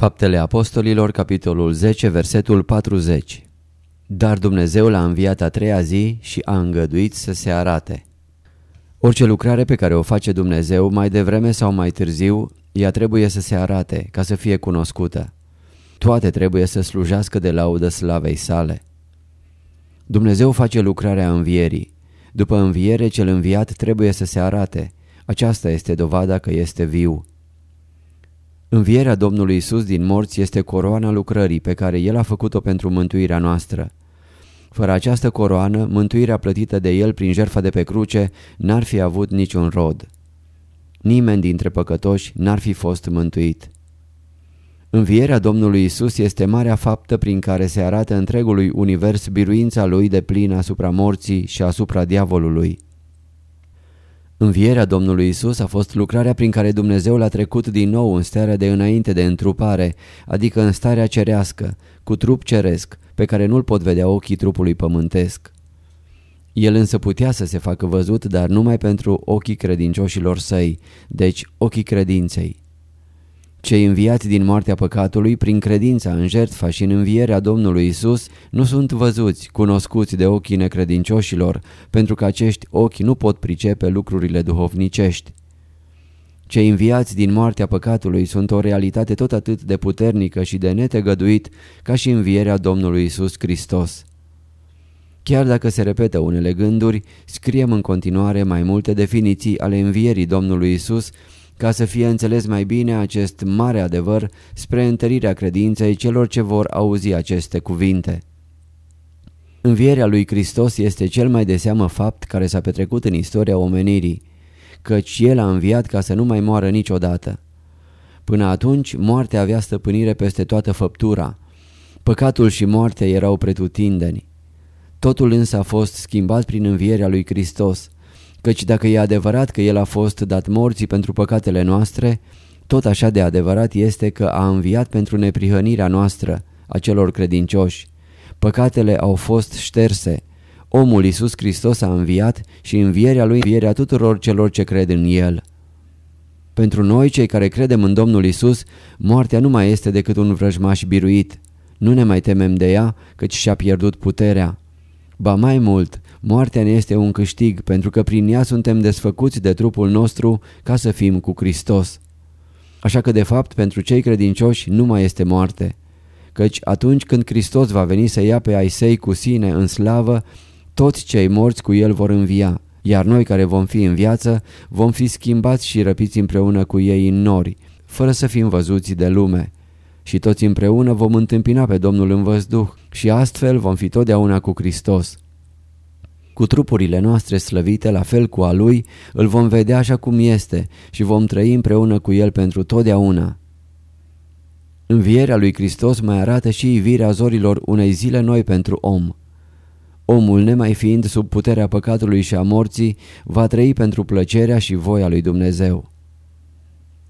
Faptele Apostolilor, capitolul 10, versetul 40 Dar Dumnezeu l-a înviat a treia zi și a îngăduit să se arate. Orice lucrare pe care o face Dumnezeu, mai devreme sau mai târziu, ea trebuie să se arate, ca să fie cunoscută. Toate trebuie să slujească de laudă slavei sale. Dumnezeu face lucrarea învierii. După înviere, cel înviat trebuie să se arate. Aceasta este dovada că este viu. Învierea Domnului Isus din morți este coroana lucrării pe care El a făcut-o pentru mântuirea noastră. Fără această coroană, mântuirea plătită de El prin jertfa de pe cruce n-ar fi avut niciun rod. Nimeni dintre păcătoși n-ar fi fost mântuit. Învierea Domnului Isus este marea faptă prin care se arată întregului univers biruința lui de plin asupra morții și asupra diavolului. Învierea Domnului Isus a fost lucrarea prin care Dumnezeu l-a trecut din nou în starea de înainte de întrupare, adică în starea cerească, cu trup ceresc, pe care nu-l pot vedea ochii trupului pământesc. El însă putea să se facă văzut, dar numai pentru ochii credincioșilor săi, deci ochii credinței. Cei înviați din moartea păcatului, prin credința în jertfa și în învierea Domnului Isus, nu sunt văzuți, cunoscuți de ochii necredincioșilor, pentru că acești ochi nu pot pricepe lucrurile duhovnicești. Cei înviați din moartea păcatului sunt o realitate tot atât de puternică și de netegăduit ca și învierea Domnului Isus Hristos. Chiar dacă se repetă unele gânduri, scriem în continuare mai multe definiții ale învierii Domnului Isus ca să fie înțeles mai bine acest mare adevăr spre întărirea credinței celor ce vor auzi aceste cuvinte. Învierea lui Hristos este cel mai de seamă fapt care s-a petrecut în istoria omenirii, căci El a înviat ca să nu mai moară niciodată. Până atunci, moartea avea stăpânire peste toată făptura. Păcatul și moartea erau pretutindeni. Totul însă a fost schimbat prin învierea lui Hristos, căci dacă e adevărat că El a fost dat morții pentru păcatele noastre, tot așa de adevărat este că a înviat pentru neprihănirea noastră, a celor credincioși. Păcatele au fost șterse. Omul Iisus Hristos a înviat și învierea Lui învierea tuturor celor ce cred în El. Pentru noi, cei care credem în Domnul Isus, moartea nu mai este decât un vrăjmaș biruit. Nu ne mai temem de ea, căci și-a pierdut puterea. Ba mai mult, moartea ne este un câștig pentru că prin ea suntem desfăcuți de trupul nostru ca să fim cu Hristos. Așa că de fapt pentru cei credincioși nu mai este moarte, căci atunci când Hristos va veni să ia pe ai săi cu sine în slavă, toți cei morți cu el vor învia, iar noi care vom fi în viață vom fi schimbați și răpiți împreună cu ei în nori, fără să fim văzuți de lume. Și toți împreună vom întâmpina pe Domnul în văzduh și astfel vom fi totdeauna cu Hristos. Cu trupurile noastre slăvite, la fel cu a Lui, îl vom vedea așa cum este și vom trăi împreună cu El pentru totdeauna. Învierea lui Hristos mai arată și ivirea zorilor unei zile noi pentru om. Omul, nemai fiind sub puterea păcatului și a morții, va trăi pentru plăcerea și voia lui Dumnezeu.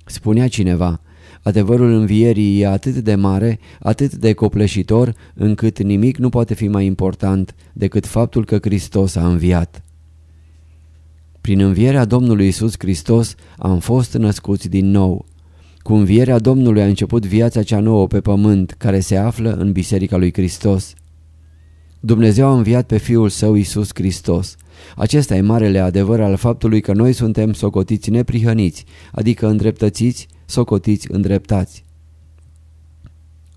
Spunea cineva, Adevărul învierii e atât de mare, atât de copleșitor, încât nimic nu poate fi mai important decât faptul că Hristos a înviat. Prin învierea Domnului Isus Hristos am fost născuți din nou. Cu învierea Domnului a început viața cea nouă pe pământ, care se află în Biserica lui Hristos. Dumnezeu a înviat pe Fiul Său Isus Hristos. Acesta e marele adevăr al faptului că noi suntem socotiți neprihăniți, adică îndreptățiți socotiți îndreptați.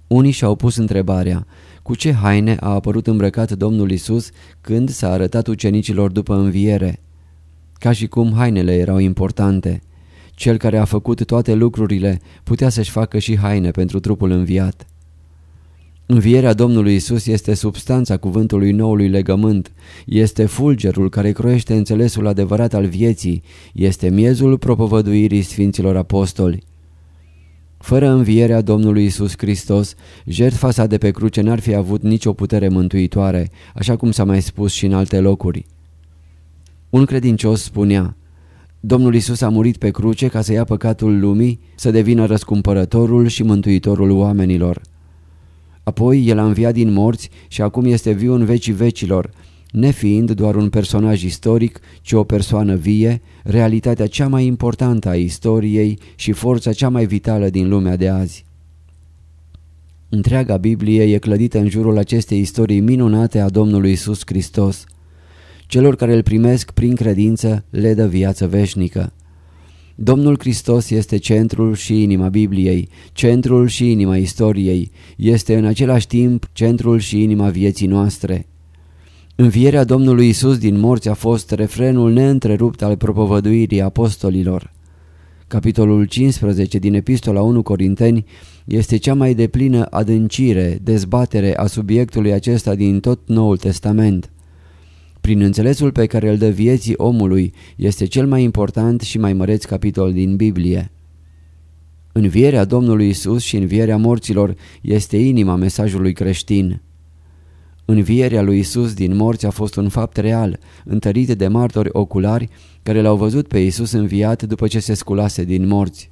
Unii și-au pus întrebarea, cu ce haine a apărut îmbrăcat Domnul Isus când s-a arătat ucenicilor după înviere? Ca și cum hainele erau importante. Cel care a făcut toate lucrurile putea să-și facă și haine pentru trupul înviat. Învierea Domnului Isus este substanța cuvântului noului legământ, este fulgerul care croiește înțelesul adevărat al vieții, este miezul propovăduirii Sfinților Apostoli. Fără învierea Domnului Isus Hristos, jertfa sa de pe cruce n-ar fi avut nicio putere mântuitoare, așa cum s-a mai spus și în alte locuri. Un credincios spunea, Domnul Isus a murit pe cruce ca să ia păcatul lumii, să devină răscumpărătorul și mântuitorul oamenilor. Apoi el a înviat din morți și acum este viu în vecii vecilor, nefiind doar un personaj istoric, ci o persoană vie, realitatea cea mai importantă a istoriei și forța cea mai vitală din lumea de azi. Întreaga Biblie e clădită în jurul acestei istorii minunate a Domnului Isus Hristos. Celor care îl primesc prin credință le dă viață veșnică. Domnul Hristos este centrul și inima Bibliei, centrul și inima istoriei, este în același timp centrul și inima vieții noastre. Învierea Domnului Isus din morți a fost refrenul neîntrerupt al propovăduirii apostolilor. Capitolul 15 din Epistola 1 Corinteni este cea mai deplină adâncire, dezbatere a subiectului acesta din tot Noul Testament prin înțelesul pe care îl dă vieții omului, este cel mai important și mai măreț capitol din Biblie. Învierea Domnului Isus și învierea morților este inima mesajului creștin. Învierea lui Isus din morți a fost un fapt real, întărit de martori oculari care l-au văzut pe Isus înviat după ce se sculase din morți.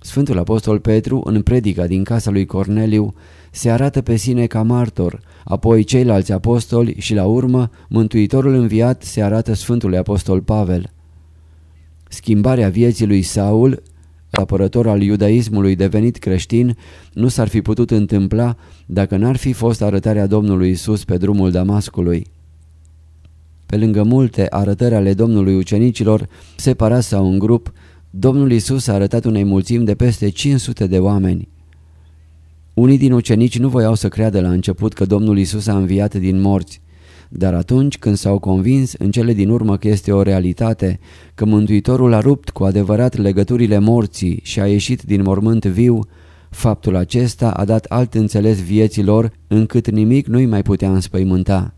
Sfântul Apostol Petru, în predica din casa lui Corneliu, se arată pe sine ca martor, apoi ceilalți apostoli și la urmă Mântuitorul înviat se arată Sfântului Apostol Pavel. Schimbarea vieții lui Saul, apărător al iudaismului devenit creștin, nu s-ar fi putut întâmpla dacă n-ar fi fost arătarea Domnului Isus pe drumul Damascului. Pe lângă multe arătări ale Domnului ucenicilor, separați sau în grup, Domnul Isus a arătat unei mulțimi de peste 500 de oameni. Unii din ucenici nu voiau să creadă la început că Domnul Isus a înviat din morți, dar atunci când s-au convins în cele din urmă că este o realitate, că Mântuitorul a rupt cu adevărat legăturile morții și a ieșit din mormânt viu, faptul acesta a dat alt înțeles vieților încât nimic nu-i mai putea înspăimânta.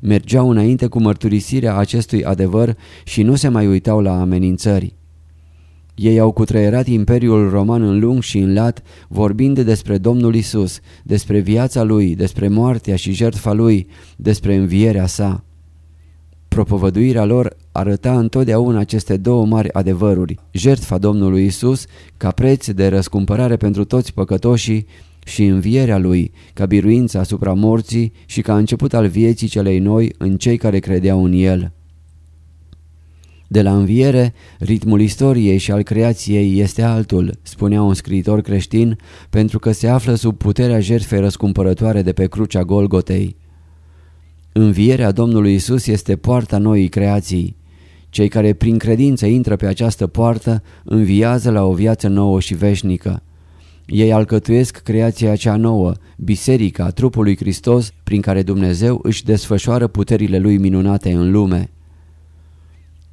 Mergeau înainte cu mărturisirea acestui adevăr și nu se mai uitau la amenințări. Ei au cutreierat Imperiul Roman în lung și în lat, vorbind despre Domnul Isus, despre viața Lui, despre moartea și jertfa Lui, despre învierea sa. Propovăduirea lor arăta întotdeauna aceste două mari adevăruri, jertfa Domnului Isus ca preț de răscumpărare pentru toți păcătoșii și învierea Lui ca biruință asupra morții și ca început al vieții celei noi în cei care credeau în El. De la înviere, ritmul istoriei și al creației este altul, spunea un scriitor creștin, pentru că se află sub puterea jertfei răscumpărătoare de pe crucea Golgotei. Învierea Domnului Isus este poarta noii creații. Cei care prin credință intră pe această poartă înviază la o viață nouă și veșnică. Ei alcătuiesc creația cea nouă, biserica, trupul lui Hristos, prin care Dumnezeu își desfășoară puterile lui minunate în lume.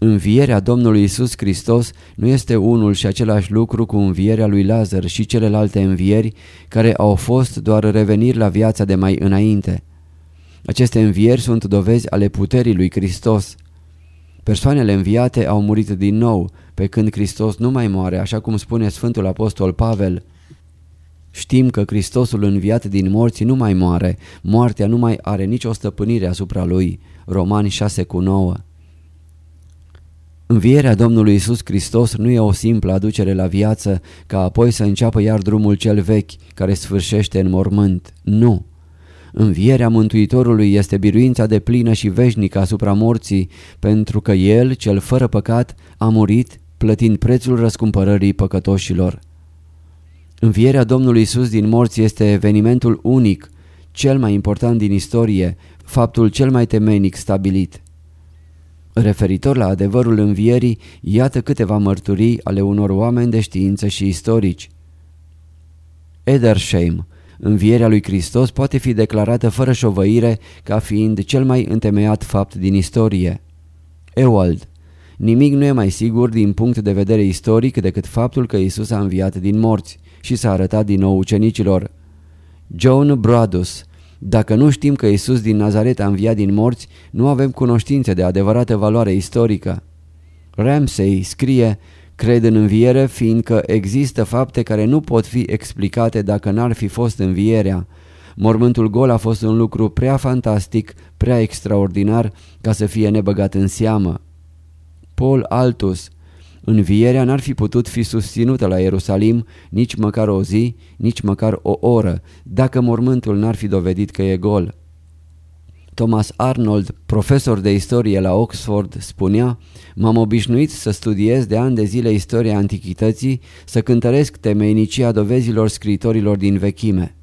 Învierea Domnului Isus Hristos nu este unul și același lucru cu învierea lui Lazar și celelalte învieri care au fost doar reveniri la viața de mai înainte. Aceste învieri sunt dovezi ale puterii lui Hristos. Persoanele înviate au murit din nou, pe când Hristos nu mai moare, așa cum spune Sfântul Apostol Pavel. Știm că Hristosul înviat din morți nu mai moare, moartea nu mai are nicio stăpânire asupra lui. Romani 6 cu 9 Învierea Domnului Isus Hristos nu e o simplă aducere la viață ca apoi să înceapă iar drumul cel vechi care sfârșește în mormânt. Nu! Învierea Mântuitorului este biruința de plină și veșnică asupra morții pentru că El, cel fără păcat, a murit plătind prețul răscumpărării păcătoșilor. Învierea Domnului Isus din morți este evenimentul unic, cel mai important din istorie, faptul cel mai temeinic stabilit. Referitor la adevărul învierii, iată câteva mărturii ale unor oameni de știință și istorici. Edersheim. Învierea lui Hristos poate fi declarată fără șovăire ca fiind cel mai întemeiat fapt din istorie. Ewald. Nimic nu e mai sigur din punct de vedere istoric decât faptul că Isus a înviat din morți și s-a arătat din nou ucenicilor. John Bradus Dacă nu știm că Isus din Nazaret a înviat din morți, nu avem cunoștințe de adevărată valoare istorică. Ramsey scrie Cred în înviere fiindcă există fapte care nu pot fi explicate dacă n-ar fi fost învierea. Mormântul gol a fost un lucru prea fantastic, prea extraordinar ca să fie nebăgat în seamă. Paul Altus Învierea n-ar fi putut fi susținută la Ierusalim nici măcar o zi, nici măcar o oră, dacă mormântul n-ar fi dovedit că e gol. Thomas Arnold, profesor de istorie la Oxford, spunea M-am obișnuit să studiez de ani de zile istoria antichității, să cântăresc temeinicia dovezilor scritorilor din vechime.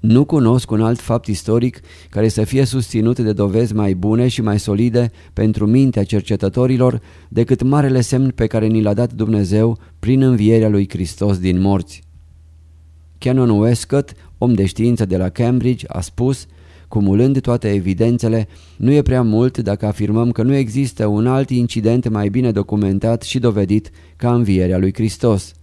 Nu cunosc un alt fapt istoric care să fie susținut de dovezi mai bune și mai solide pentru mintea cercetătorilor decât marele semn pe care ni l-a dat Dumnezeu prin învierea lui Hristos din morți. Canon Westcott, om de știință de la Cambridge, a spus Cumulând toate evidențele, nu e prea mult dacă afirmăm că nu există un alt incident mai bine documentat și dovedit ca învierea lui Hristos.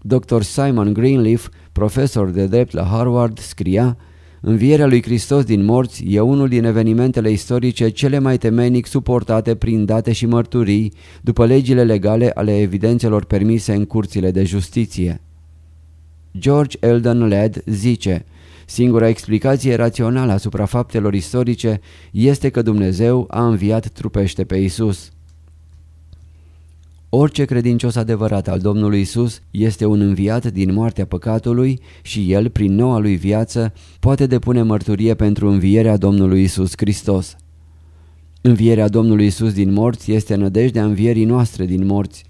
Dr. Simon Greenleaf, profesor de drept la Harvard, scria Învierea lui Hristos din morți e unul din evenimentele istorice cele mai temenic suportate prin date și mărturii după legile legale ale evidențelor permise în curțile de justiție. George Eldon Ladd zice Singura explicație rațională asupra faptelor istorice este că Dumnezeu a înviat trupește pe Isus. Orice credincios adevărat al Domnului Isus este un înviat din moartea păcatului și el, prin noua lui viață, poate depune mărturie pentru învierea Domnului Isus Hristos. Învierea Domnului Isus din morți este nădejdea învierii noastre din morți.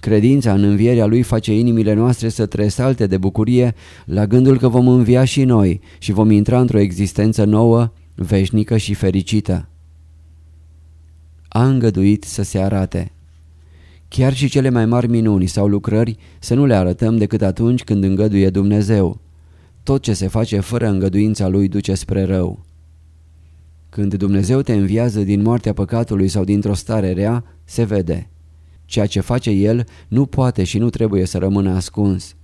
Credința în învierea Lui face inimile noastre să tresalte de bucurie la gândul că vom învia și noi și vom intra într-o existență nouă, veșnică și fericită. A îngăduit să se arate. Chiar și cele mai mari minuni sau lucrări să nu le arătăm decât atunci când îngăduie Dumnezeu. Tot ce se face fără îngăduința Lui duce spre rău. Când Dumnezeu te înviază din moartea păcatului sau dintr-o stare rea, se vede. Ceea ce face El nu poate și nu trebuie să rămână ascuns.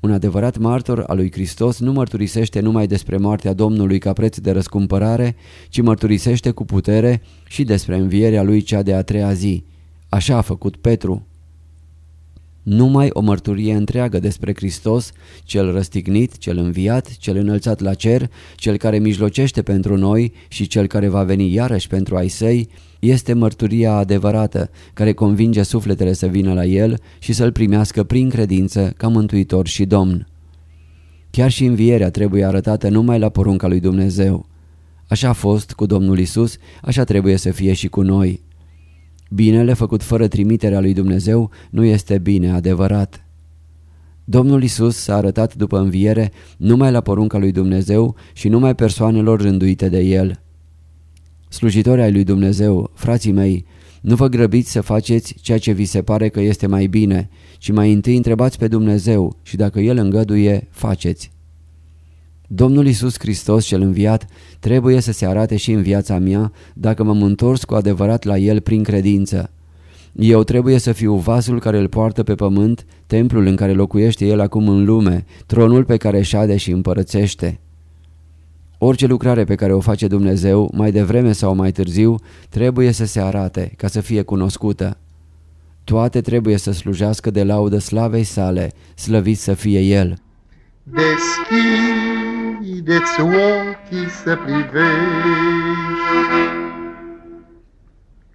Un adevărat martor al lui Hristos nu mărturisește numai despre moartea Domnului ca preț de răscumpărare, ci mărturisește cu putere și despre învierea lui cea de a treia zi. Așa a făcut Petru. Numai o mărturie întreagă despre Hristos, cel răstignit, cel înviat, cel înălțat la cer, cel care mijlocește pentru noi și cel care va veni iarăși pentru ai săi, este mărturia adevărată care convinge sufletele să vină la el și să-l primească prin credință ca mântuitor și domn. Chiar și învierea trebuie arătată numai la porunca lui Dumnezeu. Așa a fost cu Domnul Isus, așa trebuie să fie și cu noi. Binele făcut fără trimiterea lui Dumnezeu nu este bine adevărat. Domnul Isus s-a arătat după înviere numai la porunca lui Dumnezeu și numai persoanelor rânduite de El. Slujitori ai lui Dumnezeu, frații mei, nu vă grăbiți să faceți ceea ce vi se pare că este mai bine, ci mai întâi întrebați pe Dumnezeu și dacă El îngăduie, faceți. Domnul Isus Hristos cel înviat trebuie să se arate și în viața mea dacă m-am întors cu adevărat la El prin credință. Eu trebuie să fiu vasul care îl poartă pe pământ, templul în care locuiește El acum în lume, tronul pe care șade și împărățește. Orice lucrare pe care o face Dumnezeu, mai devreme sau mai târziu, trebuie să se arate, ca să fie cunoscută. Toate trebuie să slujească de laudă slavei sale, slăvit să fie El. Deschideți ochii să privești,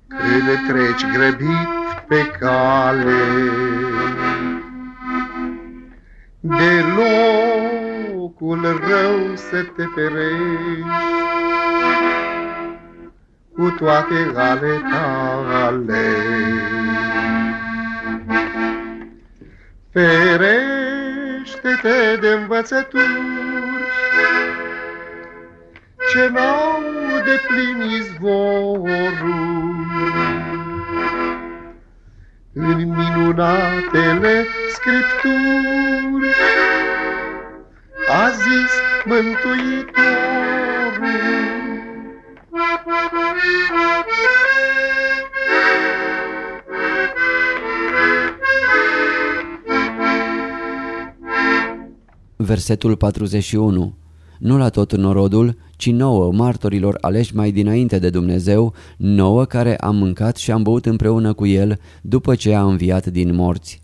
Când treci grăbit pe cale, De locul rău să te ferești, Cu toate ale tale. Ferești ferește-te de învățături, ce n-au de plin izvorul. În minunatele scripturi, zis Mântuitorul. Versetul 41 Nu la tot norodul, ci nouă martorilor aleși mai dinainte de Dumnezeu, nouă care am mâncat și am băut împreună cu El după ce a înviat din morți.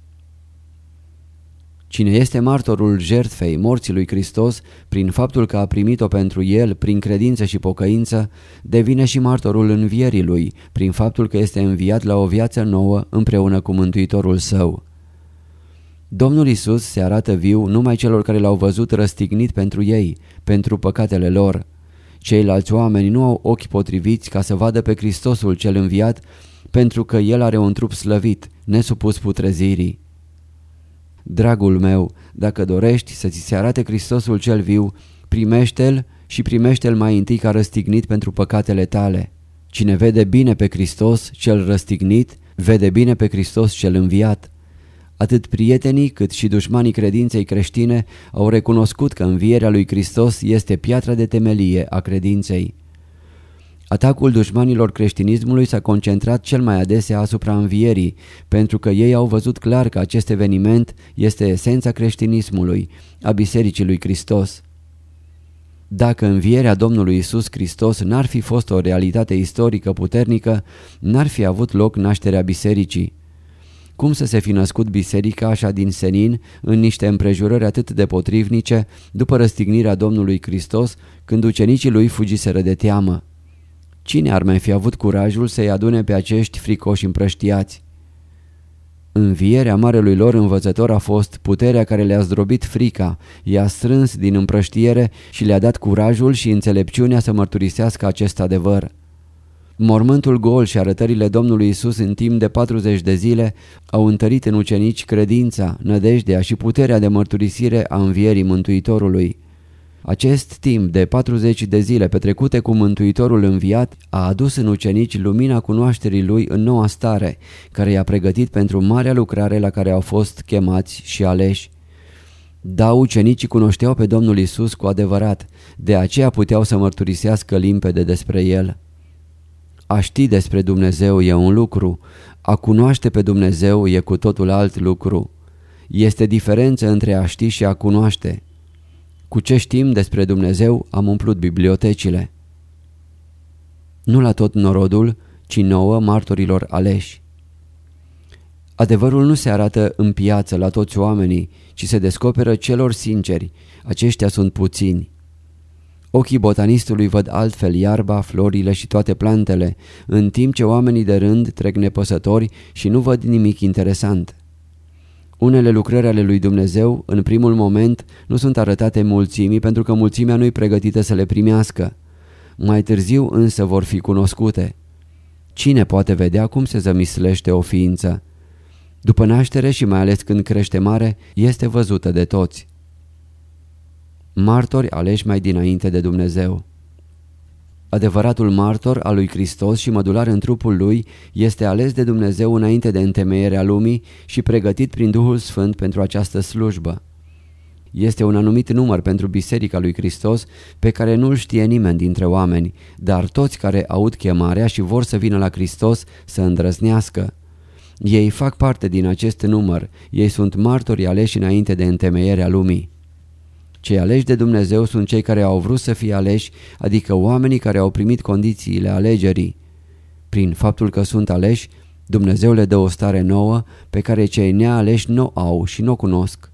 Cine este martorul jertfei morții lui Hristos, prin faptul că a primit-o pentru el, prin credință și pocăință, devine și martorul învierii lui, prin faptul că este înviat la o viață nouă împreună cu Mântuitorul său. Domnul Isus se arată viu numai celor care l-au văzut răstignit pentru ei, pentru păcatele lor. Ceilalți oameni nu au ochi potriviți ca să vadă pe Hristosul cel înviat, pentru că El are un trup slăvit, nesupus putrezirii. Dragul meu, dacă dorești să ți se arate Hristosul cel viu, primește-l și primește-l mai întâi ca răstignit pentru păcatele tale. Cine vede bine pe Hristos cel răstignit, vede bine pe Hristos cel înviat. Atât prietenii cât și dușmanii credinței creștine au recunoscut că învierea lui Hristos este piatra de temelie a credinței. Atacul dușmanilor creștinismului s-a concentrat cel mai adesea asupra învierii, pentru că ei au văzut clar că acest eveniment este esența creștinismului, a Bisericii lui Hristos. Dacă învierea Domnului Isus Hristos n-ar fi fost o realitate istorică puternică, n-ar fi avut loc nașterea bisericii. Cum să se fi născut biserica așa din senin, în niște împrejurări atât de potrivnice, după răstignirea Domnului Hristos, când ucenicii lui fugiseră de teamă? Cine ar mai fi avut curajul să-i adune pe acești fricoși împrăștiați? Învierea marelui lor învățător a fost puterea care le-a zdrobit frica, i-a strâns din împrăștiere și le-a dat curajul și înțelepciunea să mărturisească acest adevăr. Mormântul gol și arătările Domnului Isus în timp de 40 de zile au întărit în ucenici credința, nădejdea și puterea de mărturisire a învierii Mântuitorului. Acest timp de 40 de zile petrecute cu Mântuitorul înviat a adus în ucenici lumina cunoașterii lui în noua stare, care i-a pregătit pentru marea lucrare la care au fost chemați și aleși. Da, ucenicii cunoșteau pe Domnul Isus cu adevărat, de aceea puteau să mărturisească limpede despre El. A ști despre Dumnezeu e un lucru, a cunoaște pe Dumnezeu e cu totul alt lucru. Este diferență între a ști și a cunoaște. Cu ce știm despre Dumnezeu am umplut bibliotecile. Nu la tot norodul, ci nouă martorilor aleși. Adevărul nu se arată în piață la toți oamenii, ci se descoperă celor sinceri. Aceștia sunt puțini. Ochii botanistului văd altfel iarba, florile și toate plantele, în timp ce oamenii de rând trec nepăsători și nu văd nimic interesant. Unele lucrări ale lui Dumnezeu, în primul moment, nu sunt arătate mulțimii pentru că mulțimea nu-i pregătită să le primească. Mai târziu însă vor fi cunoscute. Cine poate vedea cum se zămislește o ființă? După naștere și mai ales când crește mare, este văzută de toți. Martori aleși mai dinainte de Dumnezeu Adevăratul martor al lui Hristos și mădular în trupul lui este ales de Dumnezeu înainte de întemeierea lumii și pregătit prin Duhul Sfânt pentru această slujbă. Este un anumit număr pentru Biserica lui Hristos pe care nu-l știe nimeni dintre oameni, dar toți care aud chemarea și vor să vină la Hristos să îndrăznească. Ei fac parte din acest număr, ei sunt martori aleși înainte de întemeierea lumii. Cei aleși de Dumnezeu sunt cei care au vrut să fie aleși, adică oamenii care au primit condițiile alegerii. Prin faptul că sunt aleși, Dumnezeu le dă o stare nouă pe care cei nealeși nu au și nu o cunosc.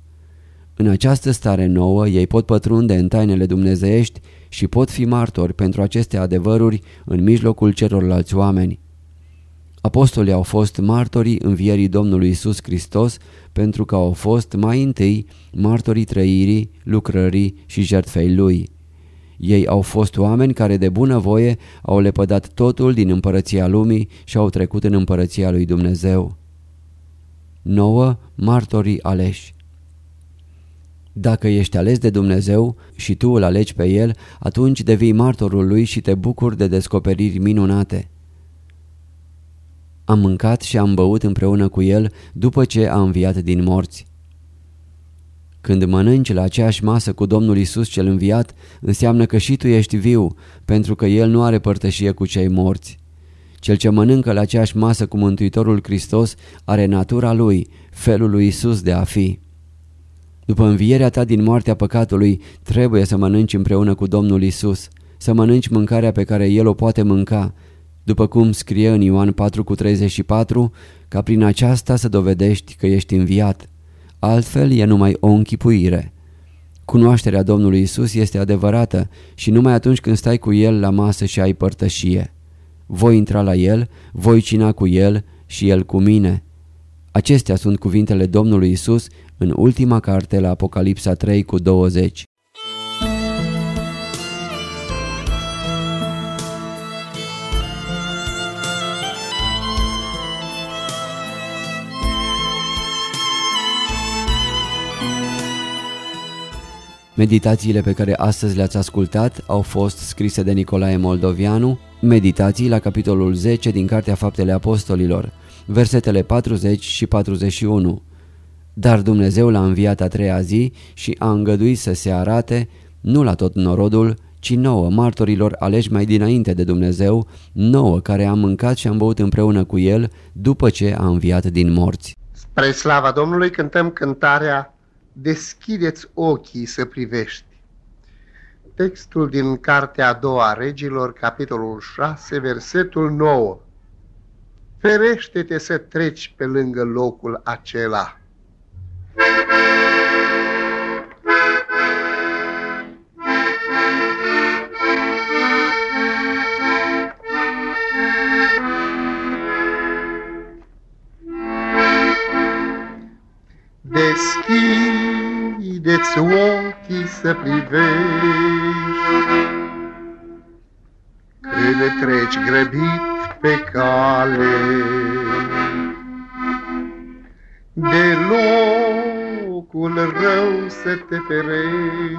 În această stare nouă ei pot pătrunde în tainele dumnezeiești și pot fi martori pentru aceste adevăruri în mijlocul celorlalți oameni. Apostolii au fost martorii învierii Domnului Isus Hristos pentru că au fost mai întâi martorii trăirii, lucrării și jertfei Lui. Ei au fost oameni care de bună voie au lepădat totul din împărăția lumii și au trecut în împărăția lui Dumnezeu. 9. Martorii aleși Dacă ești ales de Dumnezeu și tu îl alegi pe El, atunci devii martorul lui și te bucuri de descoperiri minunate. Am mâncat și am băut împreună cu el după ce a înviat din morți. Când mănânci la aceeași masă cu Domnul Isus cel înviat, înseamnă că și tu ești viu, pentru că El nu are părtășie cu cei morți. Cel ce mănâncă la aceeași masă cu Mântuitorul Hristos are natura Lui, felul lui Isus de a fi. După învierea ta din moartea păcatului, trebuie să mănânci împreună cu Domnul Isus, să mănânci mâncarea pe care El o poate mânca, după cum scrie în Ioan 4,34, ca prin aceasta să dovedești că ești înviat. Altfel e numai o închipuire. Cunoașterea Domnului Isus este adevărată și numai atunci când stai cu El la masă și ai părtășie. Voi intra la El, voi cina cu El și El cu mine. Acestea sunt cuvintele Domnului Isus în ultima carte la Apocalipsa 3 cu 20. Meditațiile pe care astăzi le-ați ascultat au fost scrise de Nicolae Moldovianu, meditații la capitolul 10 din Cartea Faptele Apostolilor, versetele 40 și 41. Dar Dumnezeu l-a înviat a treia zi și a îngăduit să se arate, nu la tot norodul, ci nouă martorilor aleși mai dinainte de Dumnezeu, nouă care am mâncat și am băut împreună cu El după ce a înviat din morți. Spre slava Domnului cântăm cântarea Deschideți ochii să privești. Textul din Cartea a doua a regilor, capitolul 6, versetul 9. Ferește-te să treci pe lângă locul acela. Deschideți ochii să privești. Când treci grăbit pe cale. De locul rău să te ferești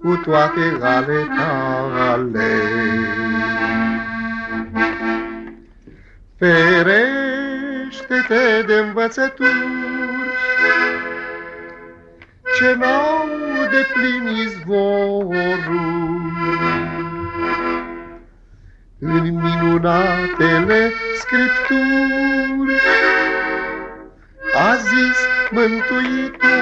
Cu toate ale tale. Ferești ferește-te de învățături, ce n-au de plin izvorul. În minunatele scripturi a zis Mântuitorul.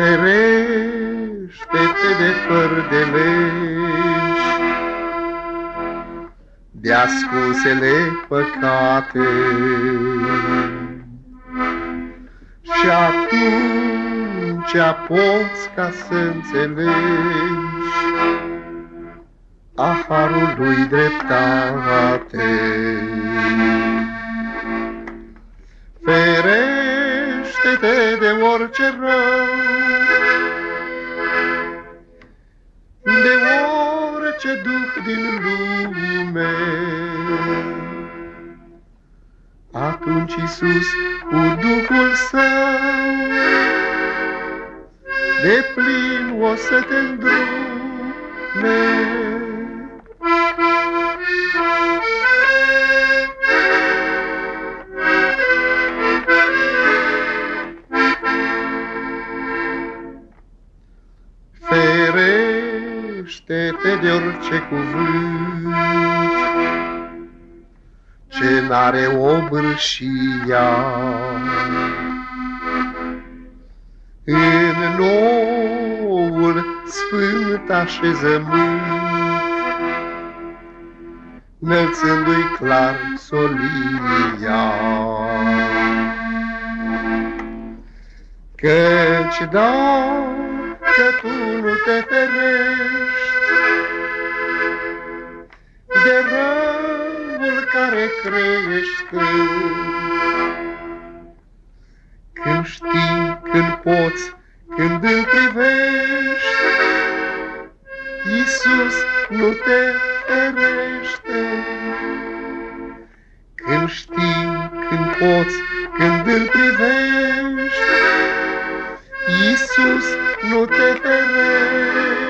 ferește-te de fără de legi, de ascunsele păcate. Și atunci poți ca să înțelegi a harul lui dreptate. Ferește-te de orice rău, orice duh din lume. Atunci Iisus cu Duhul Său de plin o să te îndrume. Ferește-te de orice cuvânt ce n-are obârșia. În noul sfânt așezământ, Înălțându-i clar solia. Căci dacă tu nu te ferești, de răul care crește. Când știi, când poți, când îl privești, Iisus nu te ferește. Când știi, când poți, când îl privești, Iisus nu te ferești.